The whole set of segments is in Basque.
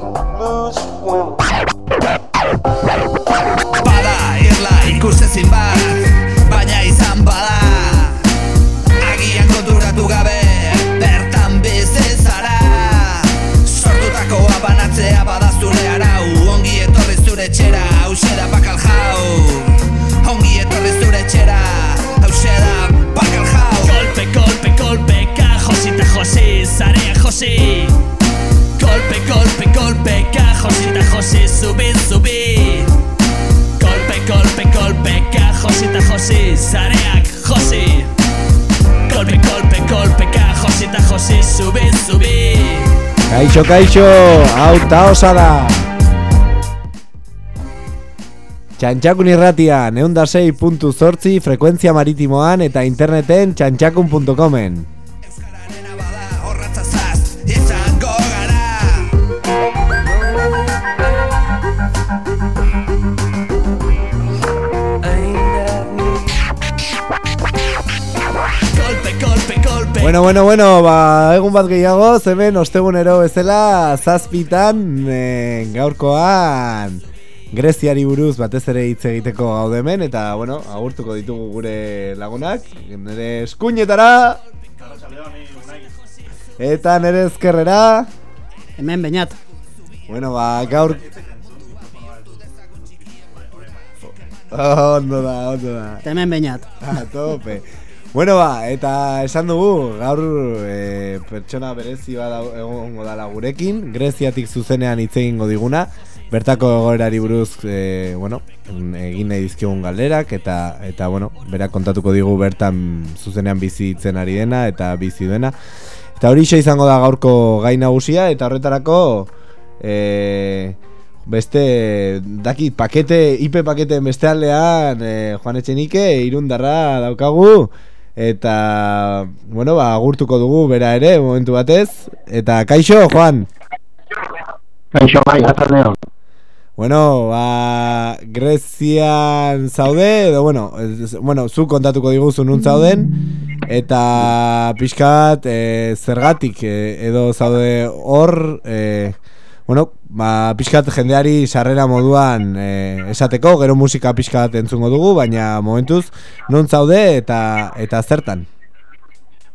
Пока. Kaixo, hau ta osa da. Txantxakun irratia, neunda frekuentzia maritimoan eta interneten txantxakun.comen. Bueno, bueno, bueno, ba, egun bat gehiago, hemen ostegunero bezala zazpitan e, gaurkoan Greziari buruz batez ere hitz egiteko gaude hemen eta, bueno, agurtuko ditugu gure lagunak, nire eskuinetara eta nire ezkerrera, Hemen bainat. bueno, ba, gaur... Ondo da, ondo da. Eta hemen bainat. A tope. Bueno ba, eta esan dugu, gaur e, pertsona berezi bat egongo dala gurekin, Greziatik zuzenean hitz egingo diguna, bertako egoerari buruz, e, bueno, egin nahi dizkigun galderak, eta, eta bueno, berak kontatuko digu bertan zuzenean bizitzen ari dena, eta bizi duena. Eta hori izango da gaurko gai nagusia, eta horretarako, e, beste, dakit, pakete, IP pakete beste aldean, e, Juan Etxenike, irundarra daukagu, eta, bueno, ba, agurtuko dugu bera ere, momentu batez, eta kaixo, Juan! Kaixo bai, atzardeon. Bueno, ba, Grezian zaude, edo, bueno, ez- bueno, zu kontatuko diguzu nun zauden, eta pixkat e, zergatik e, edo zaude hor, e, bueno, ba, pixkat jendeari sarrera moduan e, esateko, gero musika pixkat entzungo dugu, baina momentuz nun zaude eta eta zertan.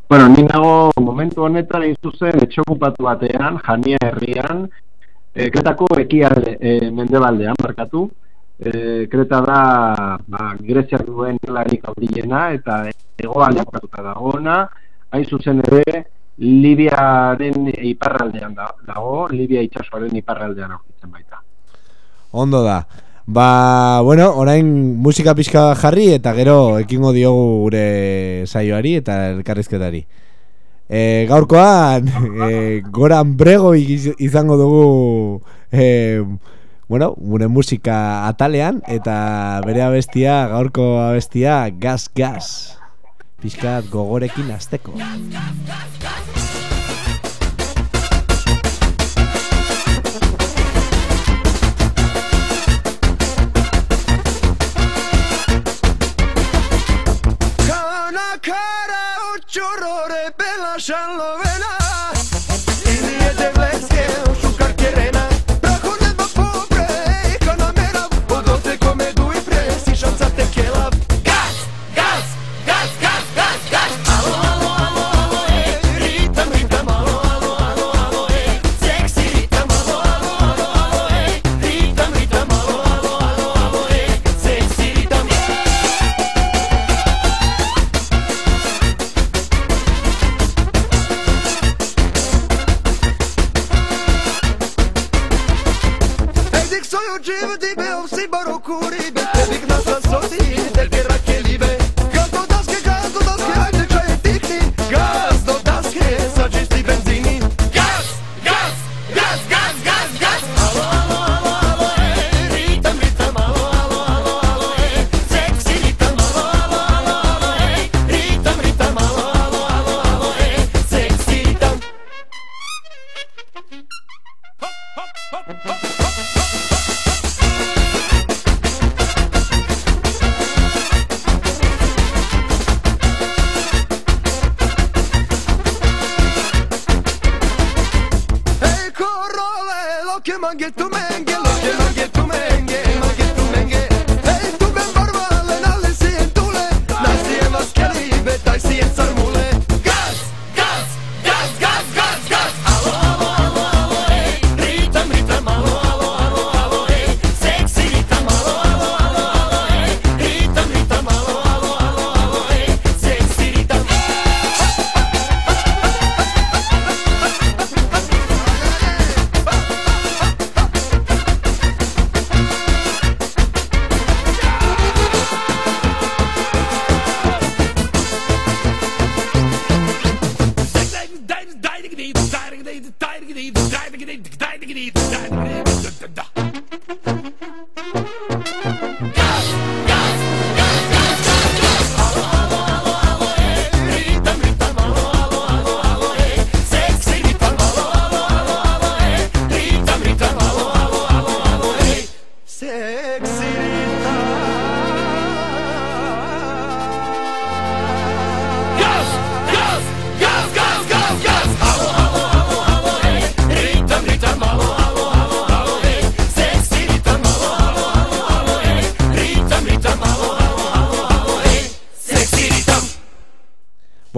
Bueno, ni nago momentu honetan egin zuzen etxokupatu batean, jania herrian, e, Kretako ekialde e, mendebaldean, markatu. E, Kreta da, ba, Greziak duen larik handiena eta hegoaldean kokatuta dagoena, hain zuzen ere, Libiaren iparraldean da, dago, Libia itsasoaren iparraldean aurkitzen baita. Ondo da. Ba, bueno, orain musika pixka jarri eta gero ekingo diogu gure saioari eta elkarrizketari. E, gaurkoan, e, goran brego iz- izango dugu e, bueno, gure musika atalean eta bere abestia, gaurko abestia, gas, gas. Pixkat gogorekin azteko. Kana shallow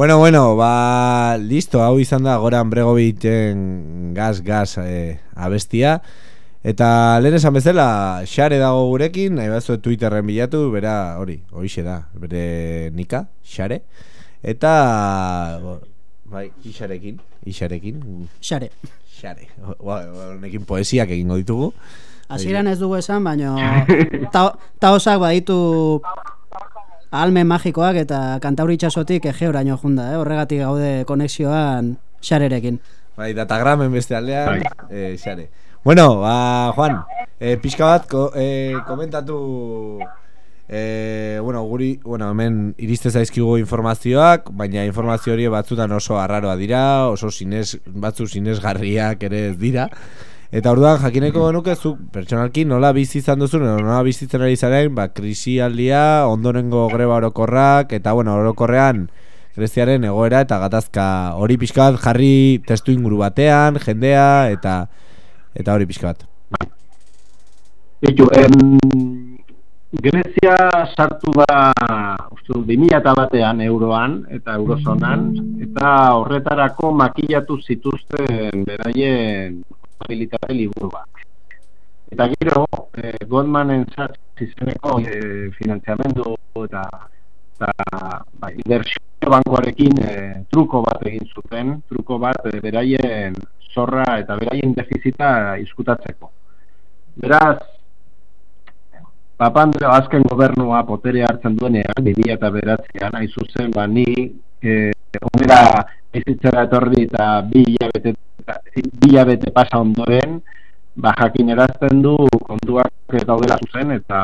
Bueno, bueno, ba, listo, hau izan da Goran Bregovitzen gaz, gaz eh, abestia. Eta lehen esan bezala, xare dago gurekin, nahi batzu Twitterren bilatu, bera, hori, horixe da, bere nika, xare. Eta, bai, ixarekin, ixarekin, Xare. xare. Honekin poesiak egingo ditugu. Hasieran ez dugu esan, baino ta, taosak baditu almen magikoak eta kantauri itxasotik egeoraino junda, eh? horregatik gaude konexioan xarerekin. Bai, datagramen beste aldean, eh, xare. Bueno, ba, Juan, eh, pixka bat ko, eh, komentatu eh, bueno, guri, bueno, hemen iriste zaizkigu informazioak, baina informazio hori batzutan oso arraroa dira, oso sinez, batzu sinesgarriak ere ez dira. Eta orduan jakineko genuke zuk pertsonalki nola bizi izan duzun, edo nola bizitzen ari zaren, ba, krisialdia, ondorengo greba orokorrak, eta bueno, orokorrean Greziaren egoera eta gatazka hori pixka bat jarri testu inguru batean, jendea, eta eta hori pixka bat. Bitu, em, Grezia sartu da uste dut 2000 batean euroan eta eurozonan eta horretarako makillatu zituzten beraien habilitate liburuak. Eta gero, eh, Goldmanen Sachs izeneko eh, finanziamendu eta, eta ba, inbertsio bankoarekin eh, truko bat egin zuten, truko bat eh, beraien zorra eta beraien defizita izkutatzeko. Beraz, Papandreou azken gobernua potere hartzen duenean, 2000 eta beratzean, hain zuzen, ba, ni eh, onera bizitzera etorri eta bi hilabete, bi hilabete pasa ondoren, ba, jakin erazten du kontuak ez daudela zuzen eta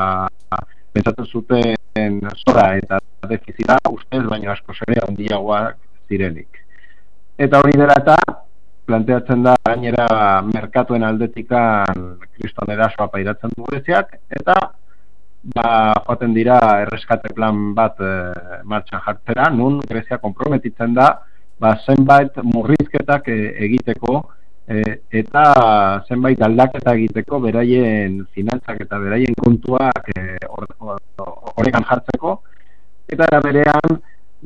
pentsatzen zuten zora eta defizita ustez, baino asko ere handiagoak zirenik. Eta hori dela eta planteatzen da gainera merkatuen aldetikan kriston erasoa pairatzen du eta ba, joaten dira erreskate plan bat e, martxan jartzera, nun Grezia komprometitzen da ba, zenbait murrizketak e, egiteko e, eta zenbait aldaketa egiteko beraien finantzak eta beraien kontuak e, horrekan jartzeko eta era berean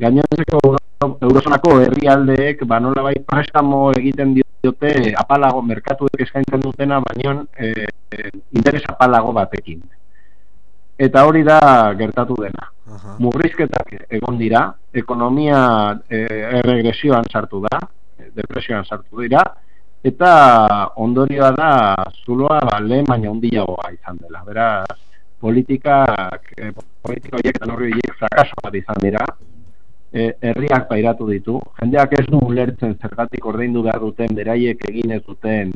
gainontzeko euro- eurozonako herrialdeek ba nolabait prestamo egiten diote apalago merkatuek eskaintzen dutena baino e, interes apalago batekin. Eta hori da gertatu dena. Aha. Murrizketak egon dira, ekonomia e, erregresioan sartu da, depresioan sartu dira, eta ondorioa da zuloa ba, lehen baina handiagoa izan dela. Beraz, politikak, e, politika horiek eta norri horiek frakaso bat izan dira, e, herriak pairatu ditu, jendeak ez du ulertzen zergatik ordaindu behar duten beraiek egin ez duten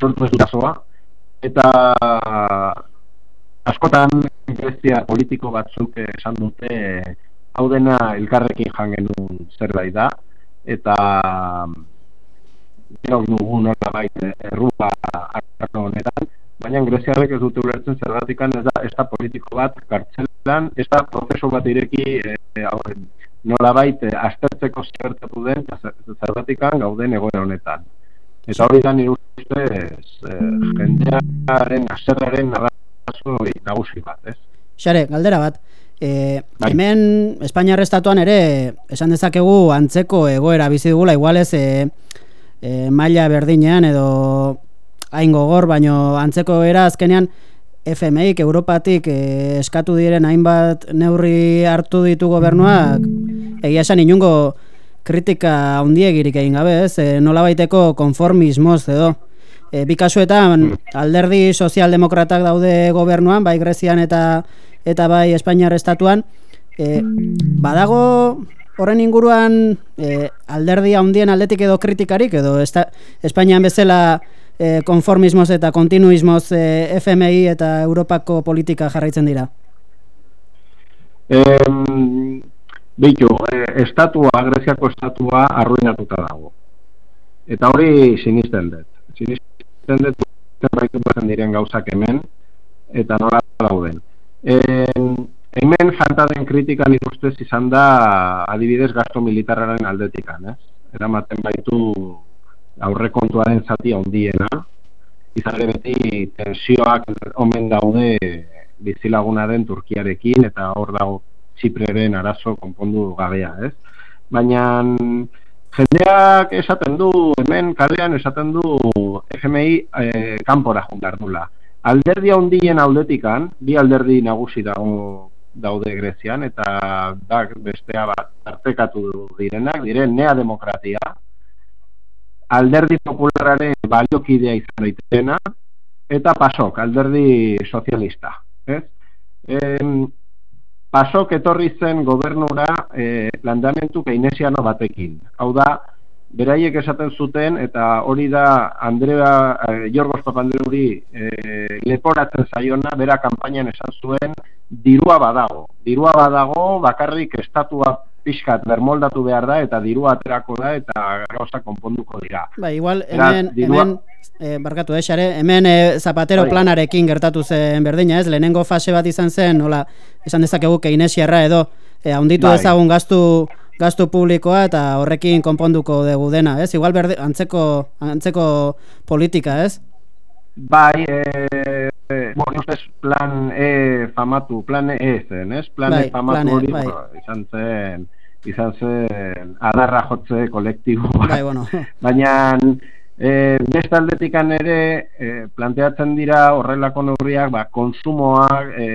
sortu ez dutazoa, eta askotan Grezia politiko batzuk esan dute hau dena elkarrekin jan genuen zerbait da eta gero dugu nolabait errua arlo honetan baina Greziarrek ez dute ulertzen zergatikan ez da ez da politiko bat kartzelan ez da prozesu bat ireki e, nolabait eh, aztertzeko zertatu den zergatikan gauden egoera honetan. Eta hori da nire ustez eh, jendearen aserraren arrazo nagusi bat, ez? Xare, galdera bat. E, Bai. hemen Espainiar estatuan ere esan dezakegu antzeko egoera bizi dugula igualez e, e, maila berdinean edo hain gogor, baino antzeko era azkenean FMIk Europatik e, eskatu diren hainbat neurri hartu ditu gobernuak egia esan inungo kritika handiegirik egin gabe, ez? E, nolabaiteko konformismoz edo. E, bi kasuetan alderdi sozialdemokratak daude gobernuan, bai Grezian eta eta bai Espainiar estatuan, e, badago horren inguruan e, alderdi handien aldetik edo kritikarik edo esta, Espainian bezala e, konformismoz eta kontinuismoz e, FMI eta Europako politika jarraitzen dira. Em, Bitu, eh, estatua, Greziako estatua arruinatuta dago. Eta hori sinisten dut. Sinisten dut zerbait gertatzen diren gauzak hemen, eta nola dauden. Em, hemen falta den kritika nik ustez izan da adibidez gasto militarraren aldetikan, ez? Eramaten baitu aurrekontuaren zati handiena, izan ere beti tensioak omen daude bizilagunaren Turkiarekin eta hor dago Txipreren arazo konpondu gabea, ez? Baina jendeak esaten du, hemen kalean esaten du FMI eh, kanpora jundar dula. Alderdi handien aldetikan, bi alderdi nagusi dago daude Grezian eta da bestea bat tartekatu direnak, diren Nea Demokratia, alderdi populararen baliokidea izan daitena eta pasok, alderdi sozialista, ez? Em, pasok etorri zen gobernura eh, landamentu keynesiano batekin. Hau da, beraiek esaten zuten eta hori da Andrea eh, Jorgos Papandreuri eh, leporatzen zaiona, bera kanpainan esan zuen dirua badago. Dirua badago, bakarrik estatua pixkat bermoldatu behar da eta dirua aterako da eta gauza konponduko dira. Bai, igual hemen, dirua- hemen e, barkatu eh, xare, hemen e, Zapatero Bai. planarekin gertatu zen berdina, ez? Lehenengo fase bat izan zen, nola, esan dezakegu keinesiarra edo e, handitu Bai. dezagun gastu gastu publikoa eta horrekin konponduko dugu dena, ez? Igual berde, antzeko antzeko politika, ez? Bai, e, e, bueno, ustez plan E famatu, plan E zen, ez? Plan Bai, E famatu E, hori bai. izan zen izan zen adarra jotze kolektibo. Bai, bueno. Baina e, beste aldetikan ere e, planteatzen dira horrelako neurriak ba, konsumoak e,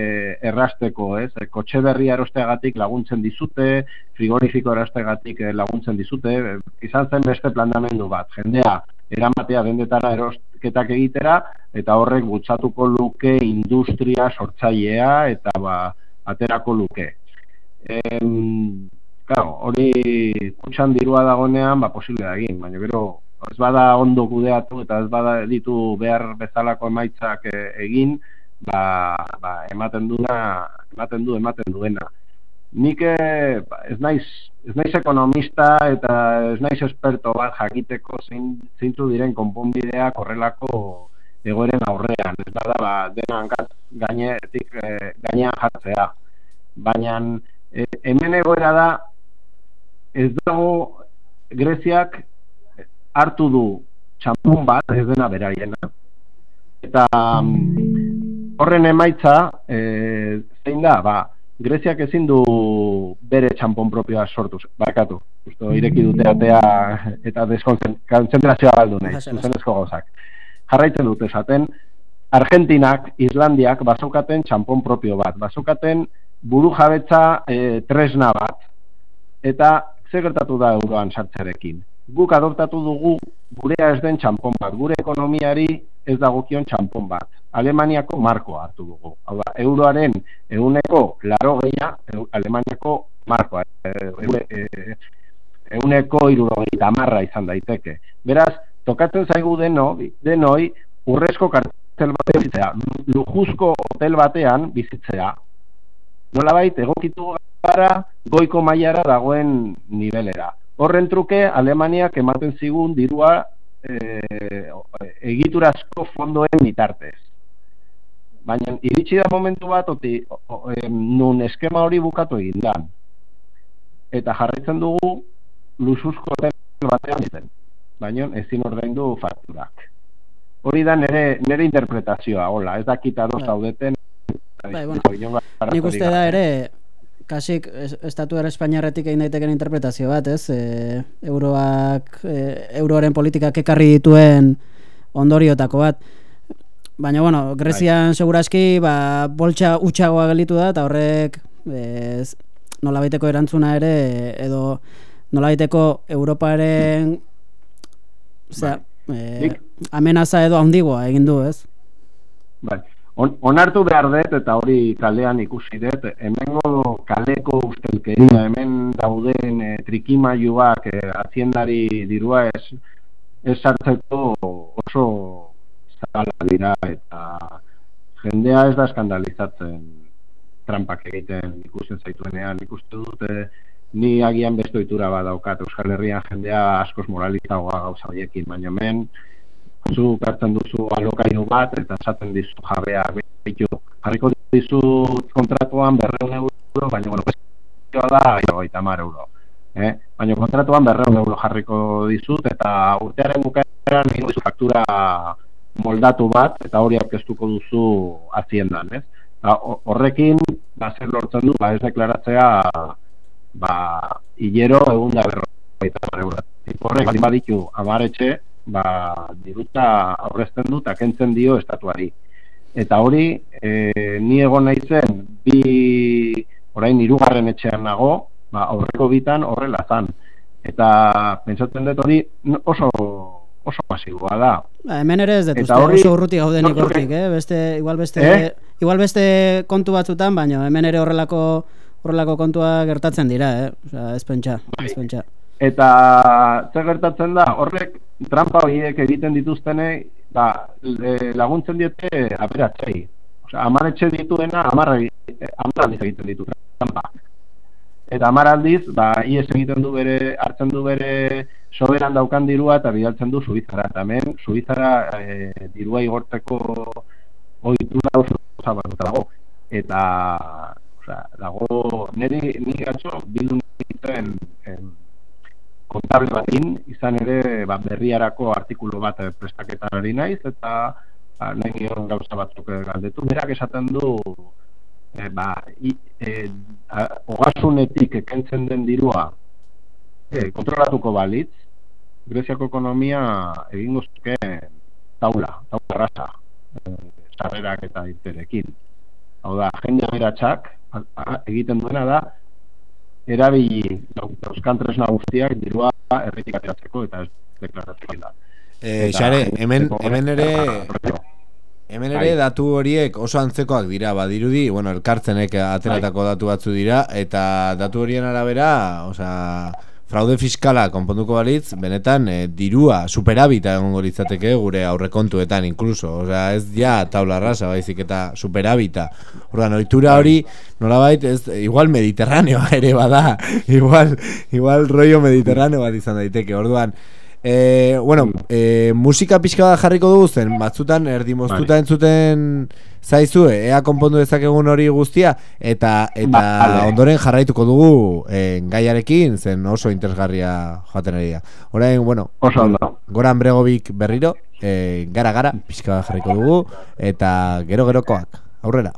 errasteko, ez? E, kotxe berria erosteagatik laguntzen dizute, frigorifiko erosteagatik eh, laguntzen dizute, e, izan zen beste planteamendu bat. Jendea eramatea dendetara erosketak egitera eta horrek bultzatuko luke industria sortzailea eta ba, aterako luke. Em, claro, hori kutxan dirua dagonean, ba, posible da egin, baina gero ez bada ondo kudeatu eta ez bada ditu behar bezalako emaitzak eh, egin, ba, ba, ematen duena, ematen du, ematen duena. Nik eh, ez naiz ez naiz ekonomista eta ez naiz esperto bat jakiteko zein zeintu diren konponbideak horrelako egoeren aurrean. Ez bada ba, dena gainetik eh, gainean jartzea. Baina eh, hemen egoera da ez dago Greziak hartu du txampun bat, ez dena beraiena. Eta mm, horren emaitza, e, zein da, ba, Greziak ezin du bere txampon propioa sortu, barkatu. Justo ireki dute atea eta deskonzentrazioa galdu nahi, zuzenezko gauzak. Jarraitzen dute esaten, Argentinak, Islandiak basokaten txampon propio bat, basokaten buru jabetza e, tresna bat, eta ze gertatu da euroan sartzearekin. Guk adoptatu dugu gurea ez den txampon bat, gure ekonomiari ez dagokion txampon bat. Alemaniako markoa hartu dugu. Hau da, euroaren euneko laro geia, Alemaniako markoa. E, euneko irurogeita marra izan daiteke. Beraz, tokatzen zaigu deno, denoi urrezko kartel batean bizitzea, lujuzko hotel batean bizitzea. Nolabait, egokitu gara goiko mailara dagoen nivelera. Horren truke, Alemaniak ematen zigun dirua e, egiturazko fondoen bitartez. Baina iritsi da momentu bat oti, o, o, em, nun eskema hori bukatu egin da. Eta jarraitzen dugu lusuzko hotel batean ditzen. baino ezin ordaindu fakturak. Hori da nire, nire interpretazioa, hola, ez dakit ados Bai. zaudeten. Bai, bueno, Nik uste da ere, kasik es- estatu era Espainiarretik egin daiteken interpretazio bat, ez? E, euroak, e, euroaren politikak ekarri dituen ondoriotako bat. Baina, bueno, Grezian seguraski, ba, boltsa utxagoa gelitu da, eta horrek ez, nolabaiteko erantzuna ere, edo nolabaiteko Europaren Osea, eh, Nik- amenaza edo handigoa egin du, ez? Bai. On, onartu behar dut, eta hori kalean ikusi dut, hemengo kaleko ustelkeria, hemen dauden e, trikimailuak e, haziendari dirua ez, ez sartzeko oso zabala dira, eta jendea ez da eskandalizatzen trampak egiten ikusten zaituenean. Ikuste dut, e, ni agian beste ohitura bat daukat Euskal Herrian jendea askoz moralizagoa gauza horiekin, baina hemen zu hartzen duzu alokairu bat eta esaten dizu jabea bitu jarriko dizu kontratuan berreun euro baina bueno prezioa da hogeita hamar euro eh? baina kontratuan berreun euro jarriko dizut eta urtearen bukaeran egin duzu faktura moldatu bat eta hori aurkeztuko duzu haziendan ez ho- horrekin ba, zer lortzen du ba, ez deklaratzea ba, hilero egun da euro Tipo horrek baldin baditu hamar etxe ba, diruta aurrezten du eta kentzen dio estatuari. Eta hori, e, ni egon naizen bi orain hirugarren etxean nago, ba, aurreko bitan horrela zan. Eta pentsatzen dut hori oso oso masiboa da. Ba, hemen ere ez dut uste, hori- oso urruti gaudenik nortzuk- hortik, eh? Beste, igual beste, Eh? igual beste kontu batzutan, baina hemen ere horrelako horrelako kontua gertatzen dira, eh? Osea, ez pentsa, Bai. ez pentsa. Eta zer gertatzen da, horrek trampa horiek egiten dituztenei, ba, laguntzen diete aberatzei. Osea, hamar etxe dituena, hamar hamar aldiz egiten ditu trampa. Eta hamar aldiz, ba, ies egiten du bere, hartzen du bere soberan daukan dirua eta bidaltzen du Suizara. Eta hemen, Suizara e, dirua igorteko ohitura oso zabatuta dago. Eta, osea, dago, niri, niri atzo, bildu nintzen kontable batin, izan ere ba, berriarako artikulu bat eh, prestaketan ari naiz, eta ba, nahi nion gauza batzuk eh, galdetu. Berak esaten du, eh, ba, i, eh, a, ogasunetik kentzen den dirua eh, kontrolatuko balitz, Greziako ekonomia egingo zuke taula, taula rasa, eh, sarrerak eta irterekin. Hau da, jende a- egiten duena da, erabili dauzkan tresna guztiak dirua erretik ateratzeko eta deklaratzeko da. Eta Xare, hemen, hemen ere. Hemen ere Bai. datu horiek oso antzekoak dira, badirudi, bueno, elkartzenek ateratako datu batzu dira, eta datu horien arabera, osea, fraude fiskala konponduko balitz, benetan eh, dirua superabita egongo litzateke gure aurrekontuetan incluso, osea, ez ja taula rasa, baizik eta superabita. Orduan, ohitura hori, nolabait, ez, igual mediterraneoa ere bada, igual, igual rollo mediterraneo bat izan daiteke, orduan, Eh, bueno, eh, musika pixka bat jarriko dugu zen, batzutan erdi moztuta entzuten zaizue, ea konpondu dezakegun hori guztia, eta eta Vale. ondoren jarraituko dugu eh, gaiarekin, zen oso interesgarria joaten ari da. Orain, bueno, Oso ondo. Goran Bregovic berriro, eh, gara gara pixka bat jarriko dugu, eta gero gerokoak, aurrera.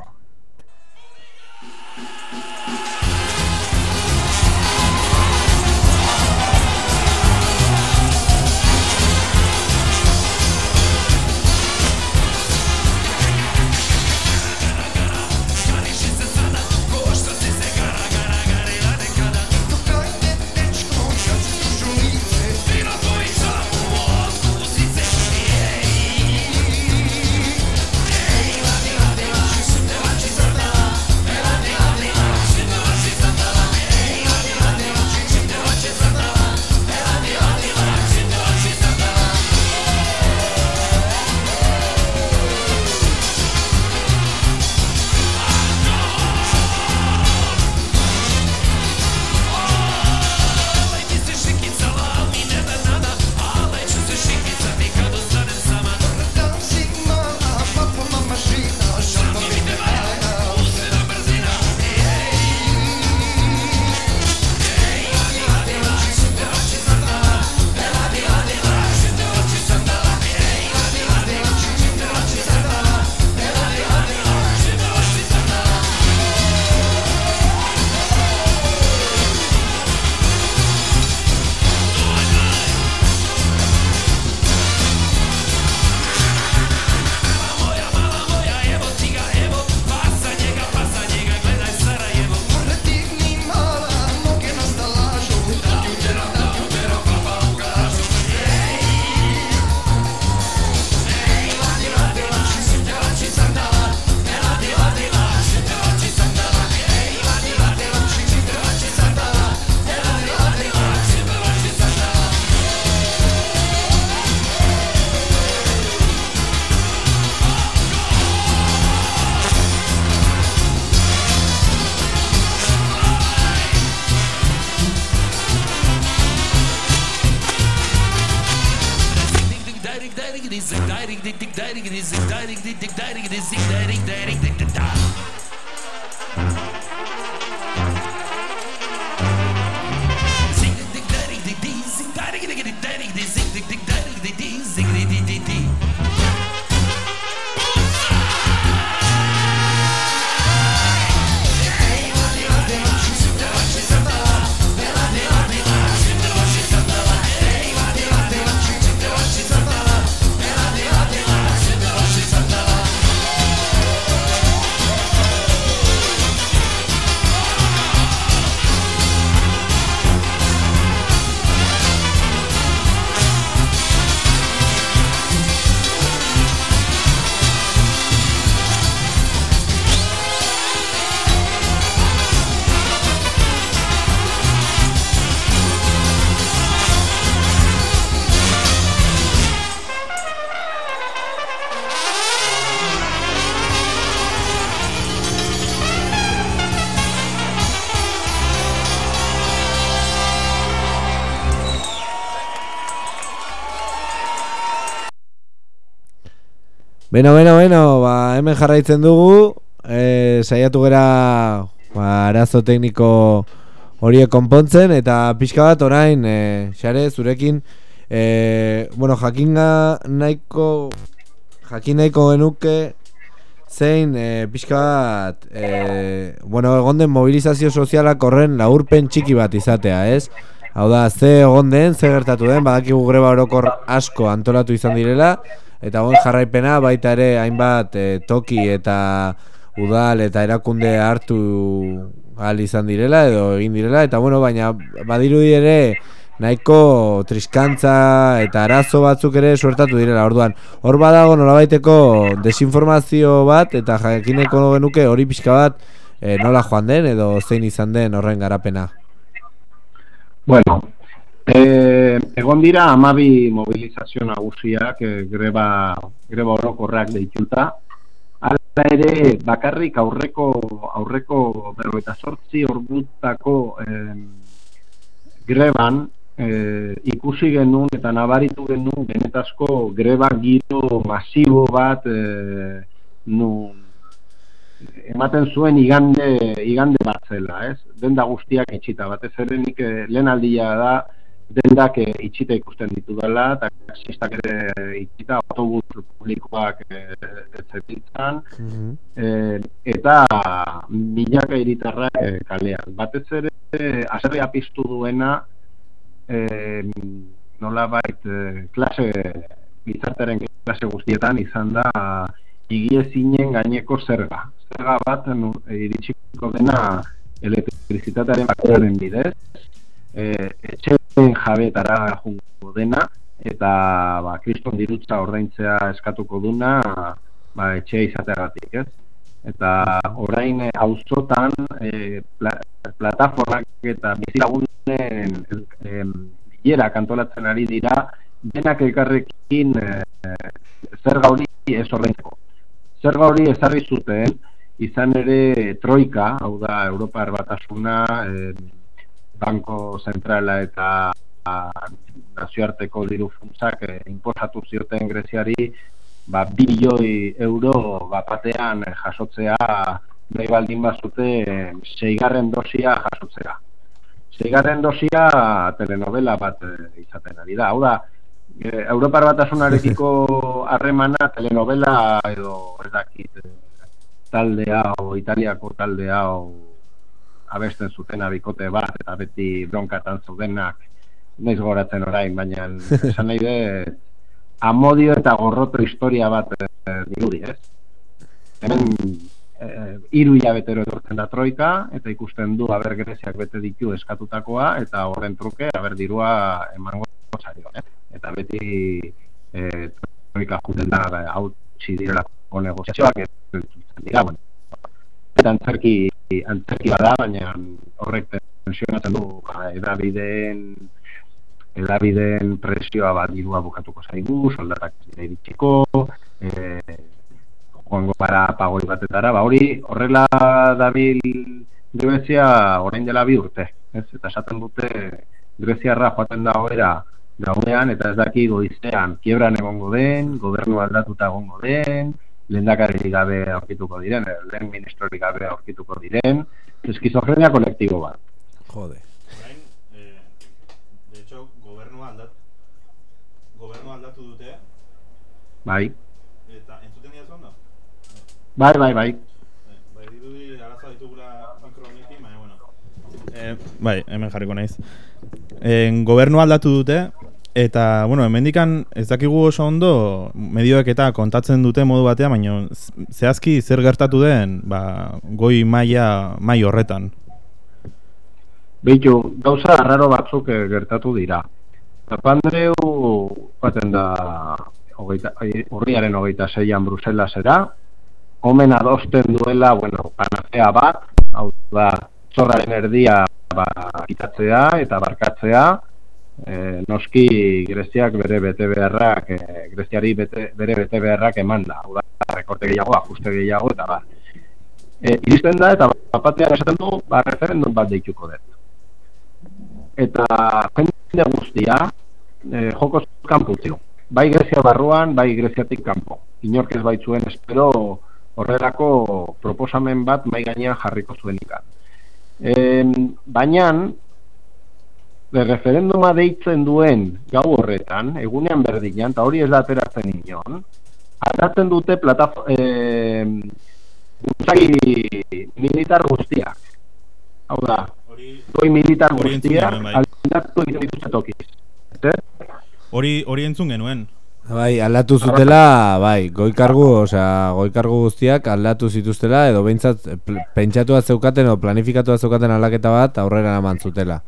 Beno, beno, beno, ba, hemen jarraitzen dugu, e, saiatu gera ba, arazo tekniko horiek konpontzen, eta pixka bat orain, e, xare, zurekin, e, bueno, jakinga nahiko, jakin nahiko genuke, zein e, pixka bat, e, bueno, egon den mobilizazio sozialak horren laurpen txiki bat izatea, ez? Hau da, ze egon den, ze gertatu den, badakigu greba orokor asko antolatu izan direla, eta bon jarraipena baita ere hainbat eh, toki eta udal eta erakunde hartu ahal izan direla edo egin direla. Eta bueno baina badirudi ere nahiko triskantza eta arazo batzuk ere suertatu direla orduan. Hor badago nolabaiteko desinformazio bat eta jakineko genuke hori pixka bat eh, nola joan den edo zein izan den horren garapena. Bueno, e, egon dira amabi mobilizazio nagusiak e, greba, greba orokorrak deituta. Hala ere, bakarrik aurreko aurreko berroeta sortzi orbutako e, greban e, ikusi genuen eta nabaritu genuen benetazko greba giro masibo bat e, nun ematen zuen igande igande bat zela, ez? Denda guztiak itxita, batez ere nik eh, lehen aldia da dendak eh, itxita ikusten ditu dela, eta taxistak ere itxita, autobus publikoak eh, ez zetitzen, eta milaka iritarrak kalean. Batez ere, aserri piztu duena, eh, nola bait, klase, gizartaren klase guztietan izan da, igiezinen gaineko zerga. Zerga bat e, iritsiko dena elektrizitatearen faktoraren bidez. E, etxeen jabetara jungo dena eta ba, kriston dirutza ordaintzea eskatuko duna ba, etxea izateagatik ez? Eta orain e, auzotan e, pla, plataformak eta bizilagunen e, bilera kantolatzen ari dira denak elkarrekin e, zerga hori ez ordaintzeko. Zerga hori ezarri zuten izan ere troika, hau da Europar batasuna, eh, Banko Zentrala eta a, nazioarteko diru funtzak eh, inposatu zioten Greziari ba, bilioi euro bapatean jasotzea nahi baldin bazute seigarren dosia jasotzea. Seigarren dosia telenovela bat eh, izaten ari da. Hau da, eh, Europar batasunarekiko harremana telenovela edo ez dakit, eh, talde hau, italiako talde hau abesten zuten abikote bat, eta beti bronkatan zudenak naiz goratzen orain, baina esan nahi de amodio eta gorroto historia bat e, dirudi, ez? Hemen e, iru hilabetero etortzen da troika, eta ikusten du haber greziak bete ditu eskatutakoa, eta horren truke haber dirua emango zaio, eh? Eta beti e, troika juten da hau txidirelako negoziazioak, dira, bueno. Antzerki, antzerki bada, baina horrek tensionatzen du ba, edabideen edabideen presioa bat dirua bukatuko zaigu, soldatak iritsiko, e, joango para pagoi batetara, ba hori horrela dabil Grezia orain dela bi urte, ez? Eta esaten dute Greziarra joaten da horera gaudean, eta ez daki goizean kiebran egongo den, gobernu aldatuta egongo den, lehendakari gabe aurkituko diren, eh, lehen ministrori gabe aurkituko diren, eskizofrenia kolektibo bat. Jode. Orain, eh, de hecho, gobernua aldat, gobernua aldatu dute, Bai, eta entzuten dira ondo? bai, bai, bai. Eh, Bai, dirudi arazoa ditugula mikro honekin, baina bueno. Eh, bai, hemen jarriko naiz. Eh, gobernua aldatu dute, eta, bueno, hemendikan ez dakigu oso ondo medioek eta kontatzen dute modu batean, baina zehazki zer gertatu den, ba, goi maila mai horretan. Bitu, gauza arraro batzuk eh, gertatu dira. Papandreu baten da hogeita, ai, urriaren hogeita zeian Bruselasera, omen adosten duela, bueno, panacea bat, hau da, zorraren erdia ba, kitatzea eta barkatzea, e, noski Greziak bere bete beharrak, e, Greziari bete, bere bete beharrak eman da, da, rekorte gehiago, ajuste gehiago, eta ba. E, iristen da, eta papatean esaten du, ba, referendum bat deituko dut eta jende guztia e, jokoz kanpo utzi du. Bai Grezia barruan, bai Greziatik kanpo. Inork ez baitzuen espero horrelako proposamen bat mai gainean jarriko zuen ikan. E, Baina, referenduma deitzen duen gau horretan, egunean berdinan, eta hori ez da ateratzen inon, aldatzen dute platafo, e, militar guztiak. Hau da, Hori, goi militar guztiak bai. aldatu dituzte tokiz. Hori, hori entzun genuen. Bai, aldatu zutela, bai, goikargu, osea, goikargu guztiak aldatu zituztela edo behintzat pl- pentsatua zeukaten edo planifikatu zeukaten aldaketa bat aurrera eman zutela.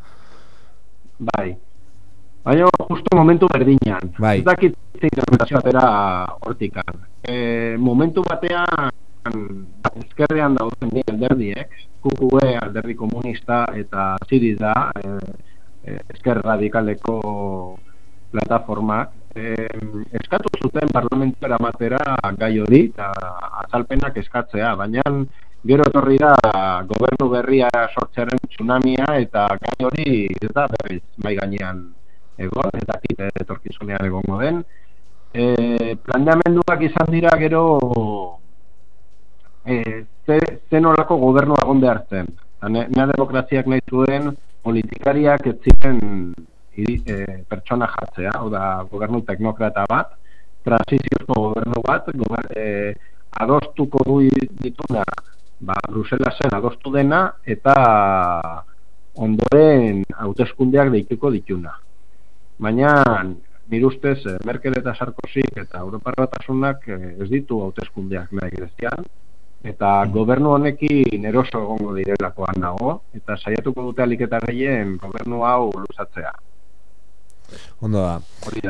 Bai. Baina justo momentu berdinan. Bai. Ez dakit interpretazio atera hortikan. E, momentu batean ezkerrean dauden bi alderdiek, QQE alderdi komunista eta Siriza e, e, ezker radikaleko plataformak e, eskatu zuten parlamentu eramatera gai hori eta azalpenak eskatzea, baina gero etorri da gobernu berria sortzearen tsunamia eta gai hori ez da berriz mai gainean egon, ez dakit etorkizunean egongo den. E, planteamenduak izan dira gero e, ze, ze nolako gobernua egon behar zen. Ne, demokraziak nahi zuen politikariak ez ziren e, pertsona jartzea, hau da gobernu teknokrata bat, transiziozko gobernu bat, gober, e, adostuko du dituna, ba, Bruselasen adostu dena, eta ondoren hauteskundeak deituko dituna. Baina, nire ustez, eh, Merkel eta Sarkozyk eta Europar Batasunak eh, ez ditu hauteskundeak nahi Grezian, eta gobernu honekin eroso egongo direlakoan nago, eta saiatuko dute aliketa gehien gobernu hau luzatzea. Ondo da.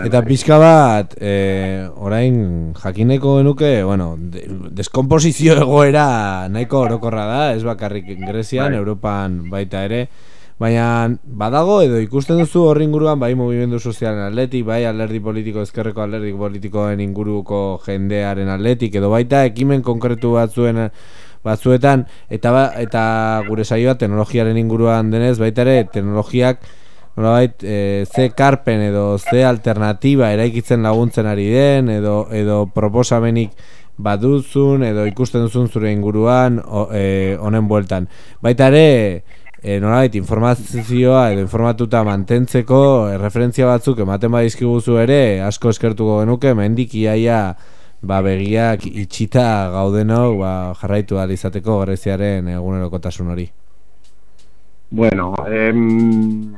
Eta pixka bat, e, orain jakineko genuke, bueno, de, deskomposizio egoera nahiko orokorra da, ez bakarrik Grezian, Bai. Europan baita ere, baina badago edo ikusten duzu horri inguruan bai mugimendu sozialen atletik, bai alderdi politiko, ezkerreko alderdi politikoen inguruko jendearen atletik, edo baita ekimen konkretu batzuen batzuetan eta ba, eta gure saioa teknologiaren inguruan denez baita ere teknologiak nolabait e, ze karpen edo ze alternativa eraikitzen laguntzen ari den edo edo proposamenik baduzun edo ikusten duzun zure inguruan o, e, honen bueltan. Baita ere e, nolabait informazioa edo informatuta mantentzeko e, referentzia batzuk ematen badizkiguzu ere asko eskertuko genuke mendik iaia ba, begiak itxita gaudenok ba, jarraitu izateko Greziaren egunerokotasun hori. Bueno, em,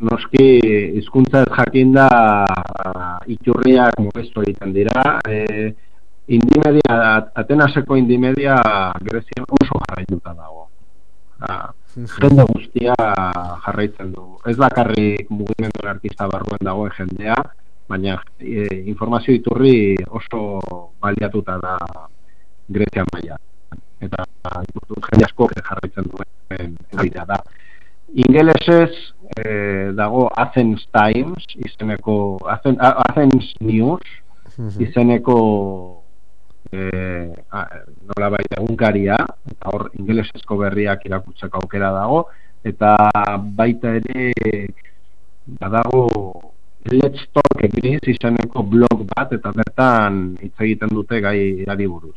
noski hizkuntza ez jakinda iturriak mugestu egiten dira. E, indimedia, Atenaseko indimedia Grezian oso jarraituta dago. Ah, jende guztia jarraitzen du. Ez bakarrik mugimendu artista barruen dagoen jendea, baina e, informazio iturri oso baliatuta da Grezia maila. Eta jende asko jarraitzen duen bidea da. Ingelesez eh, dago Athens Times, izeneko Athens, Athens News, izeneko eh, a- nola baita egunkaria, eta hor ingelesezko berriak irakurtzeko aukera dago, eta baita ere badago Let's Talk Gris izeneko blog bat eta bertan hitz egiten dute gai ari buruz.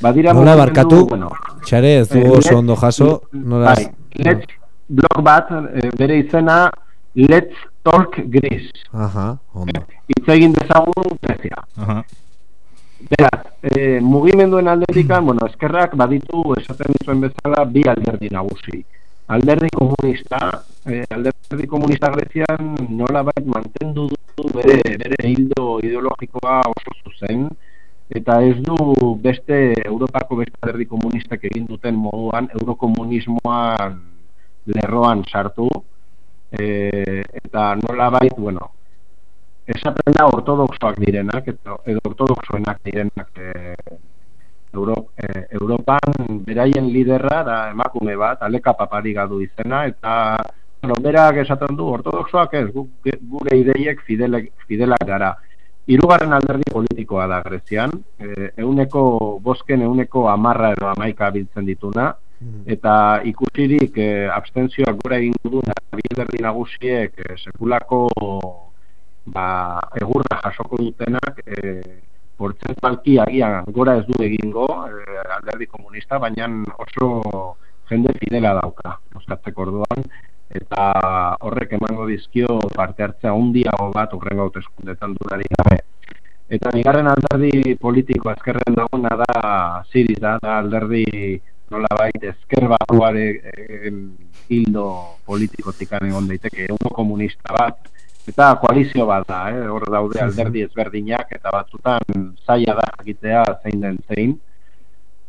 Badira Nola barkatu, bueno, txare ez dugu eh, oso ondo jaso, nola... bai, Let's blog bat eh, bere izena Let's Talk Gris. Aha, ondo. Hitz egin dezagun Grezia. Aha. Beraz, e, mugimenduen aldetikan, bueno, eskerrak baditu esaten zuen bezala bi alderdi nagusi. Alderdi komunista, e, alderdi komunista Grezian nola bait mantendu du bere, bere hildo ideologikoa oso zuzen, eta ez du beste Europako beste alderdi komunistak egin duten moduan, eurokomunismoan lerroan sartu, e, eta nola bait, bueno, esaten da ortodoxoak direnak eta edo ortodoxoenak direnak e, Euro, e, Europan beraien liderra da emakume bat, aleka papariga du izena eta bueno, berak esaten du ortodoxoak ez, gu, gure ideiek fidelek, fidelak gara. Hirugarren alderdi politikoa da Grezian, e, euneko bosken euneko amarra edo amaika biltzen dituna, eta ikusirik e, abstentzioak gora egin du alderdi nagusiek e, sekulako ba, egurra jasoko dutenak e, portzentualki agian gora ez du egingo e, alderdi komunista, baina oso jende fidela dauka, oskatzeko orduan, eta horrek emango dizkio parte hartzea hundiago bat horrengo hauteskundetan durari gabe. Eta bigarren alderdi politiko ezkerren daguna da Siriza, da alderdi nolabait ezker batuare hildo politikotik egon daiteke, egun komunista bat, eta koalizio bat da, eh? hor daude alderdi ezberdinak eta batzutan zaila da jakitea zein den zein.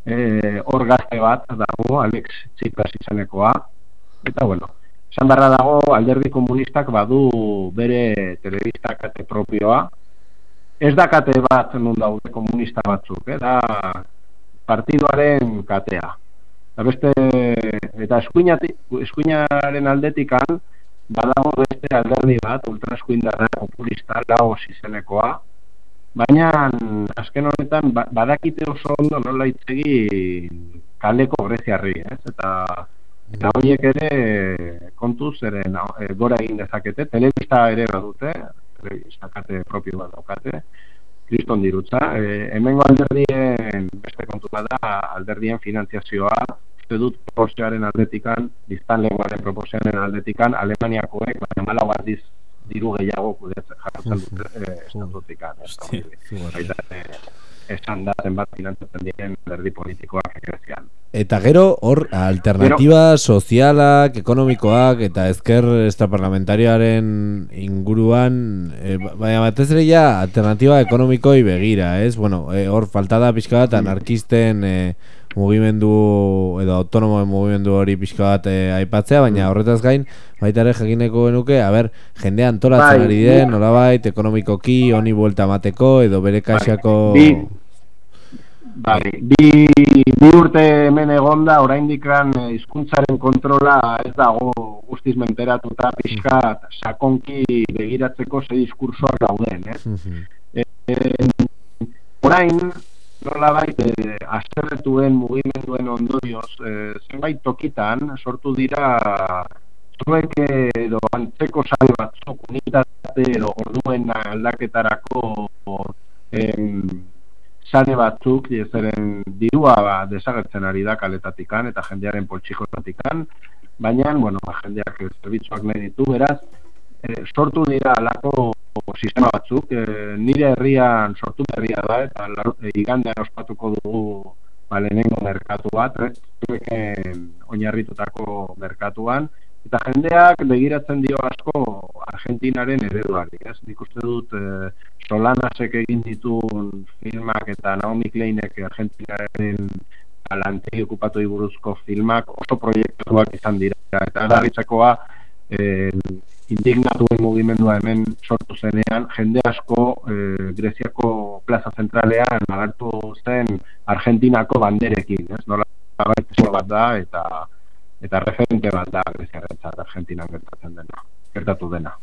E, hor gazte bat dago, Alex Tsipras izanekoa. Eta bueno, esan barra dago alderdi komunistak badu bere telebista kate propioa. Ez da kate bat nun daude komunista batzuk, eh? da partiduaren katea. Eta beste, eta eskuinaren aldetikan, badago beste alderdi bat, ultraskuindarra, populista, laos izenekoa, baina azken honetan ba- badakite oso ondo nola itzegi kaleko greziarri, ez? Eta eta horiek ere kontuz ere e, gora egin dezakete, telebista ere badute, telebista kate propio bat daukate, kriston dirutza. E, hemengo alderdien beste kontu bada alderdien finantziazioa, uste dut proportzioaren aldetikan, biztan lenguaren proportzioaren aldetikan, Alemaniakoek, baina malau aldiz diru gehiago kudetzen jartzen dute eh, estatutikan. Hostia, Baita, eh, esan da zenbat finantzatzen diren alderdi politikoak ekrezian. Eta gero, hor, alternatiba sozialak, ekonomikoak, eta ezker extraparlamentarioaren inguruan, e, baina batez ere ja, alternatiba ekonomikoi begira, ez? Bueno, e, hor, falta da pixka bat anarkisten e, mugimendu, edo autonomoen mugimendu hori pixka bat e, aipatzea, baina horretaz gain, baita ere jakineko genuke, a ber, jende antolatzen Bai, ari den, nolabait, ekonomikoki, honi buelta mateko, edo bere kaxako... Bi, bai, bi, bi urte hemen egonda, oraindik kan eh, hizkuntzaren kontrola ez dago guztiz menperatuta pixka sakonki begiratzeko ze diskursoak dauden, eh, orain nolabait eh, aserretuen mugimenduen ondorioz eh, zenbait tokitan sortu dira zuek edo antzeko sare batzuk unitate edo orduen aldaketarako em, sare batzuk zeren dirua ba, desagertzen ari da kaletatikan eta jendearen poltsikotikan baina bueno, ba, jendeak zerbitzuak nahi ditu beraz eh, sortu dira alako sistema batzuk. Eh, nire herrian sortu berria da eta lar- eh, igandean ospatuko dugu ba, lehenengo merkatu bat eh, zueken oinarritutako merkatuan. Eta jendeak begiratzen dio asko Argentinaren ereduari, ez? Nik uste dut eh, Solanasek egin ditun filmak eta Naomi Kleinek Argentinaren alantegi okupatu buruzko filmak oso proiektuak izan dira eta larritzakoa eh, indignatuen mugimendua hemen sortu zenean, jende asko eh, Greziako plaza zentralean agertu zen Argentinako banderekin, ez? Nola baita bat da eta eta referente bat da Greziarentzat Argentinan gertatzen dena, gertatu dena.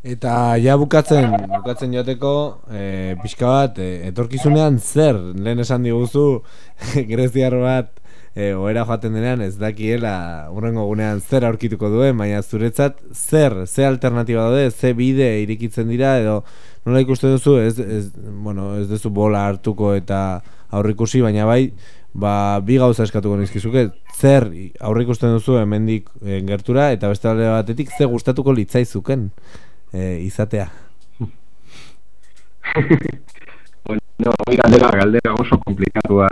Eta ja bukatzen, bukatzen joateko, e, pixka bat, e, etorkizunean zer, lehen esan diguzu, greziar bat e, oera joaten denean ez dakiela urrengo gunean zer aurkituko duen, baina zuretzat zer, ze alternatiba daude, ze bide irikitzen dira edo nola ikusten duzu, ez, ez, bueno, ez duzu bola hartuko eta aurrikusi, baina bai, ba, bi gauza eskatuko nizkizuke, zer aurrikusten duzu hemendik gertura eta beste alde batetik ze gustatuko litzaizuken e, izatea. bueno, hori galdera, galdera oso komplikatua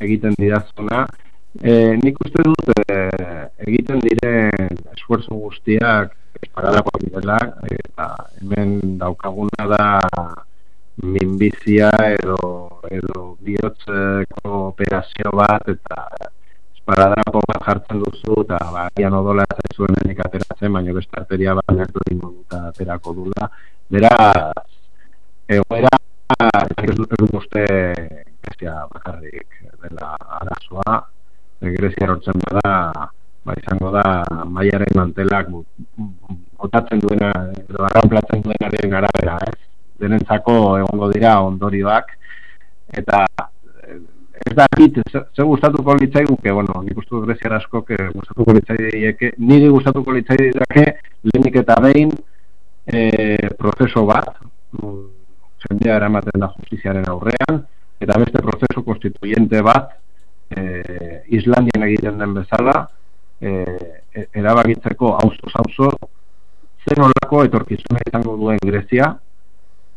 egiten didazuna. E, nik uste dut e, egiten diren esfuerzo guztiak espagadakoak direla eta hemen daukaguna da minbizia edo edo bihotzeko operazio bat eta esparadrapo bat jartzen duzu eta bagian odola zaizuen enik ateratzen, baina beste arteria bat nertu dingo dut aterako dula. Beraz, egoera ez dut ez uste Grezia bakarrik dela arazoa Grezia erortzen bada ba izango da maiaren mantelak botatzen duena edo arranplatzen duenaren arabera ez denentzako egongo dira ondorioak eta ez da hit ze gustatuko litzaiguke bueno nik uste Grezia asko ke gustatuko litzaideke niri gustatuko litzaidake lehenik eta behin eh, prozeso bat jendea eramaten da justiziaren aurrean, eta beste prozesu konstituyente bat, e, Islandian egiten den bezala, e, e erabagitzeko auzo-auzo, zen olako etorkizuna izango duen Grezia,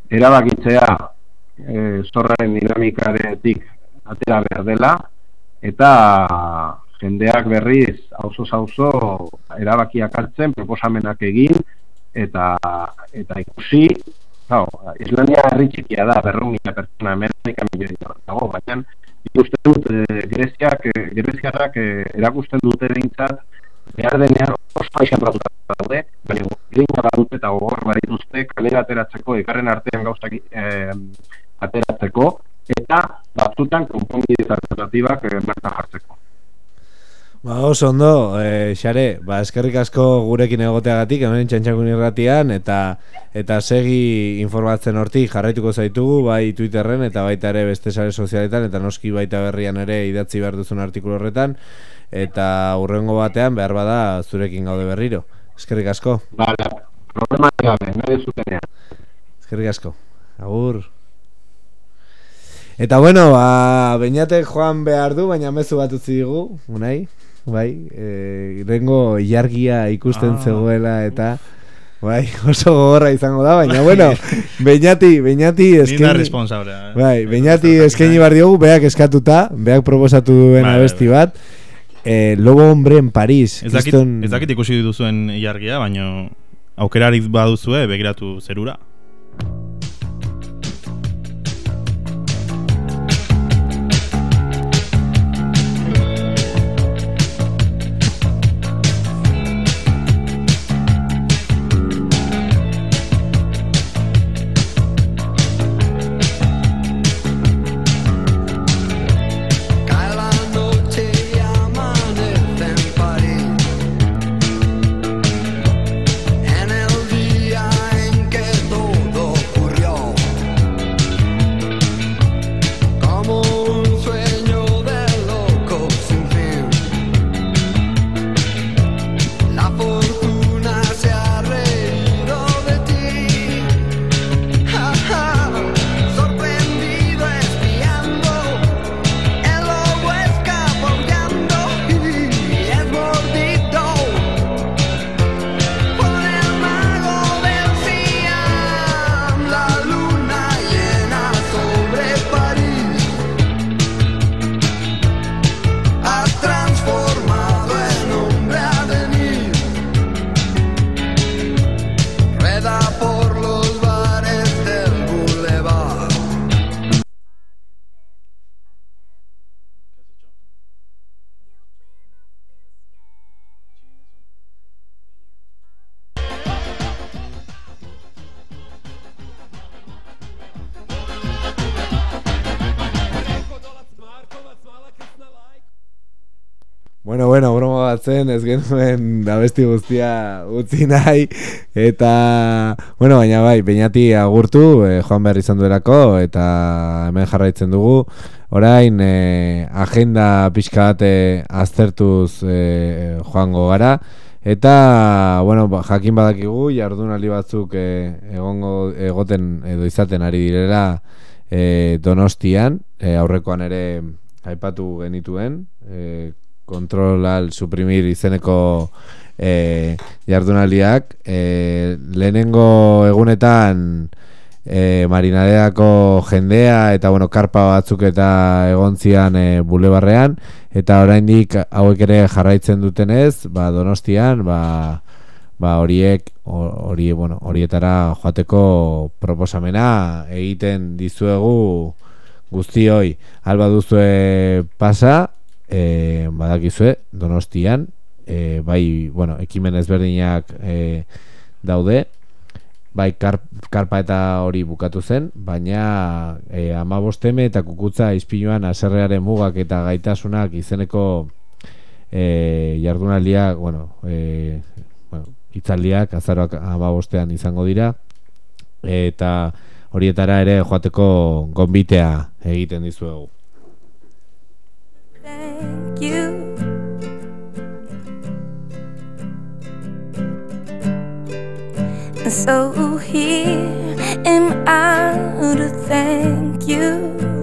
erabagitzea e, zorraren dinamikaretik atera behar dela, eta jendeak berriz auzo-auzo erabakiak hartzen, proposamenak egin, eta eta ikusi Hau, Islandia herri txikia da, berrun mila pertsona, Amerika milioi dago, baina ikusten dut e, Greziak, e, Greziarrak e, erakusten dute behintzat, behar denean oso aixan daude, baina grina badute eta gogor barituzte kalera ateratzeko, ekarren artean gauzak e, ateratzeko, eta batzutan konponbide alternatibak e, marka jartzeko. Ba, oso ondo, e, xare, ba, eskerrik asko gurekin egoteagatik, hemen txantxakun irratian, eta eta segi informatzen horti jarraituko zaitugu, bai Twitterren, eta baita ere beste sare sozialetan, eta noski baita berrian ere idatzi behar duzun artikulu horretan, eta urrengo batean, behar bada, zurekin gaude berriro. Eskerrik asko. Bala, problema gabe, nahi zutenean. Eskerrik asko. Agur. Eta bueno, ba, bainatek joan behar du, baina mezu bat utzi digu, unai bai, e, rengo ilargia ikusten ah. zegoela eta bai, oso gogorra izango da, baina bueno, Beñati, Beñati eskaini. Ni responsable. Eh? Bai, Beñati eskaini bar diogu, beak eskatuta, beak proposatu duen bai, abesti bai. bat. Eh, Lobo hombre en París. Ez dakit, kiston... ez dakit ikusi duzuen ilargia, baina aukerarik baduzue begiratu zerura. Zen, ez genuen abesti guztia utzi nahi eta, bueno, baina bai, bainati agurtu, eh, joan behar izan duelako eta hemen jarraitzen dugu. Orain e, agenda pixka bat e, aztertuz e, joango gara, eta, bueno, ba, jakin badakigu, jardunaldi batzuk e, egongo egoten edo izaten ari direla e, donostian, e, aurrekoan ere aipatu genituen, e, kontrolal suprimir izeneko e, jardunaldiak, e, lehenengo egunetan e, marinadeako jendea eta bueno, karpa batzuk eta egontzian e, bulebarrean. Eta oraindik hauek ere jarraitzen dutenez, ba, donostian, ba, ba horiek hori bueno, horietara joateko proposamena egiten dizuegu guztioi. Alba duzue pasa e, badakizue donostian e, bai bueno, ekimen ezberdinak e, daude bai kar, karpa eta hori bukatu zen baina e, amabosteme eta kukutza izpinuan aserrearen mugak eta gaitasunak izeneko e, jardunaldiak bueno, e, bueno, itzaldiak azaroak amabostean izango dira eta horietara ere joateko gonbitea egiten dizuegu. Thank you. And so here am I to thank you.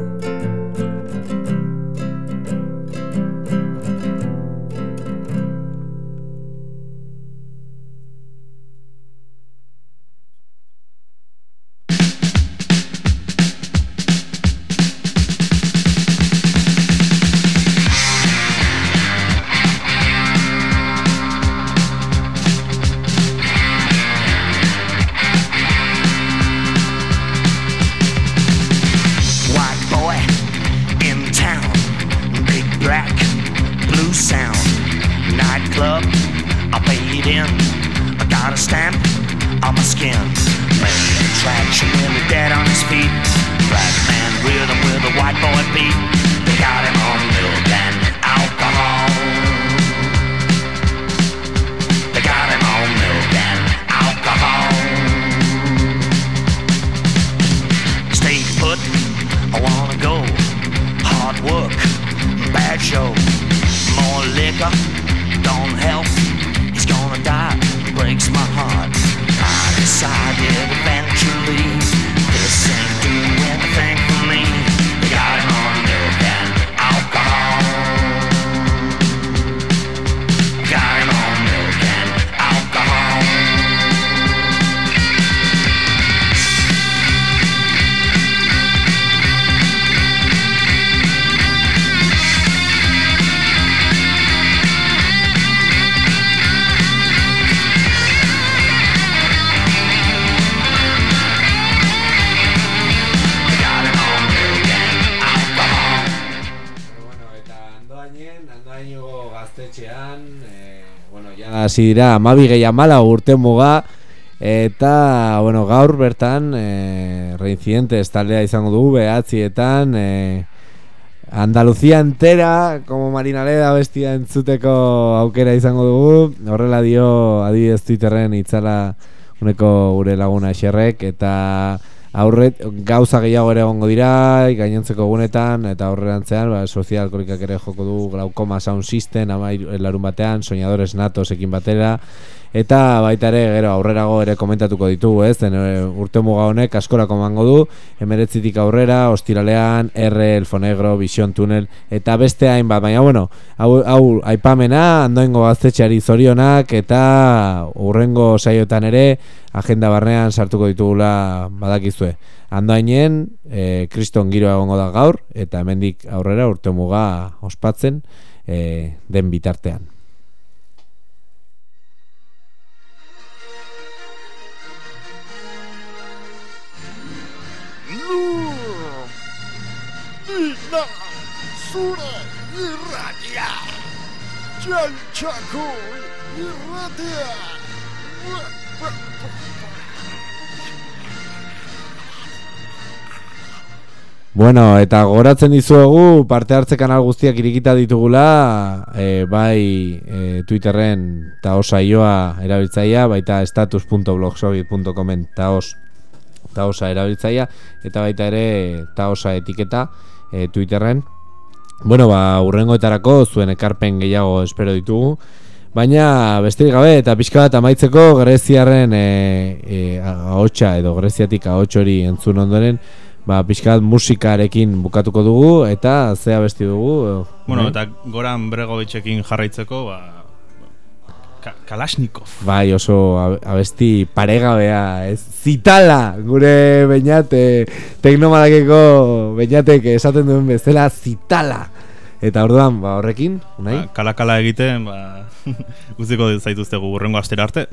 Hasi dira, amabi gehi amala urte muga, eta, bueno, gaur bertan, e, reincidente taldea izango dugu, behatzietan, e, Andaluzia entera, como marinaleda bestia entzuteko aukera izango dugu, horrela dio adibidez Twitterren itzala uneko gure laguna xerrek, eta aurret gauza gehiago ere egongo dira gainontzeko egunetan eta aurrerantzean ba, sozia alkoholikak ere joko du glaukoma sound system amair larun batean soñadores natos ekin batera eta baita ere gero aurrerago ere komentatuko ditugu ez den e, urte muga honek askorako mango du emeretzitik aurrera ostiralean R, Elfonegro, Vision Tunnel eta beste hainbat baina bueno hau, hau aipamena andoengo gaztetxeari zorionak eta urrengo saioetan ere agenda barnean sartuko ditugula badakizue. Andoainen, e, kriston giroa egongo da gaur, eta hemendik aurrera urte muga ospatzen e, den bitartean. Ina zure irratia Jantxako irratia Bueno, eta goratzen dizuegu parte hartze kanal guztiak irikita ditugula e, bai e, Twitterren taosaioa erabiltzaia, baita status.blogsobit.comen taos taosa erabiltzaia eta baita ere taosa etiketa e, Twitterren. Bueno, ba, urrengoetarako zuen ekarpen gehiago espero ditugu. Baina besterik gabe eta pixka bat amaitzeko Greziarren e, e, ahotsa edo Greziatik ahots hori entzun ondoren ba, pixka bat musikarekin bukatuko dugu eta zea besti dugu. Bueno, bai? eta Goran Bregovitzekin jarraitzeko, ba, ka Kalashnikov. Bai, oso ab- abesti paregabea, ez zitala, gure beinat e, teknomadakeko beinatek esaten duen bezala zitala. Eta orduan, ba, horrekin, nahi? Ba, kala-kala egiten, ba, utziko zaituztegu urrengo astera arte.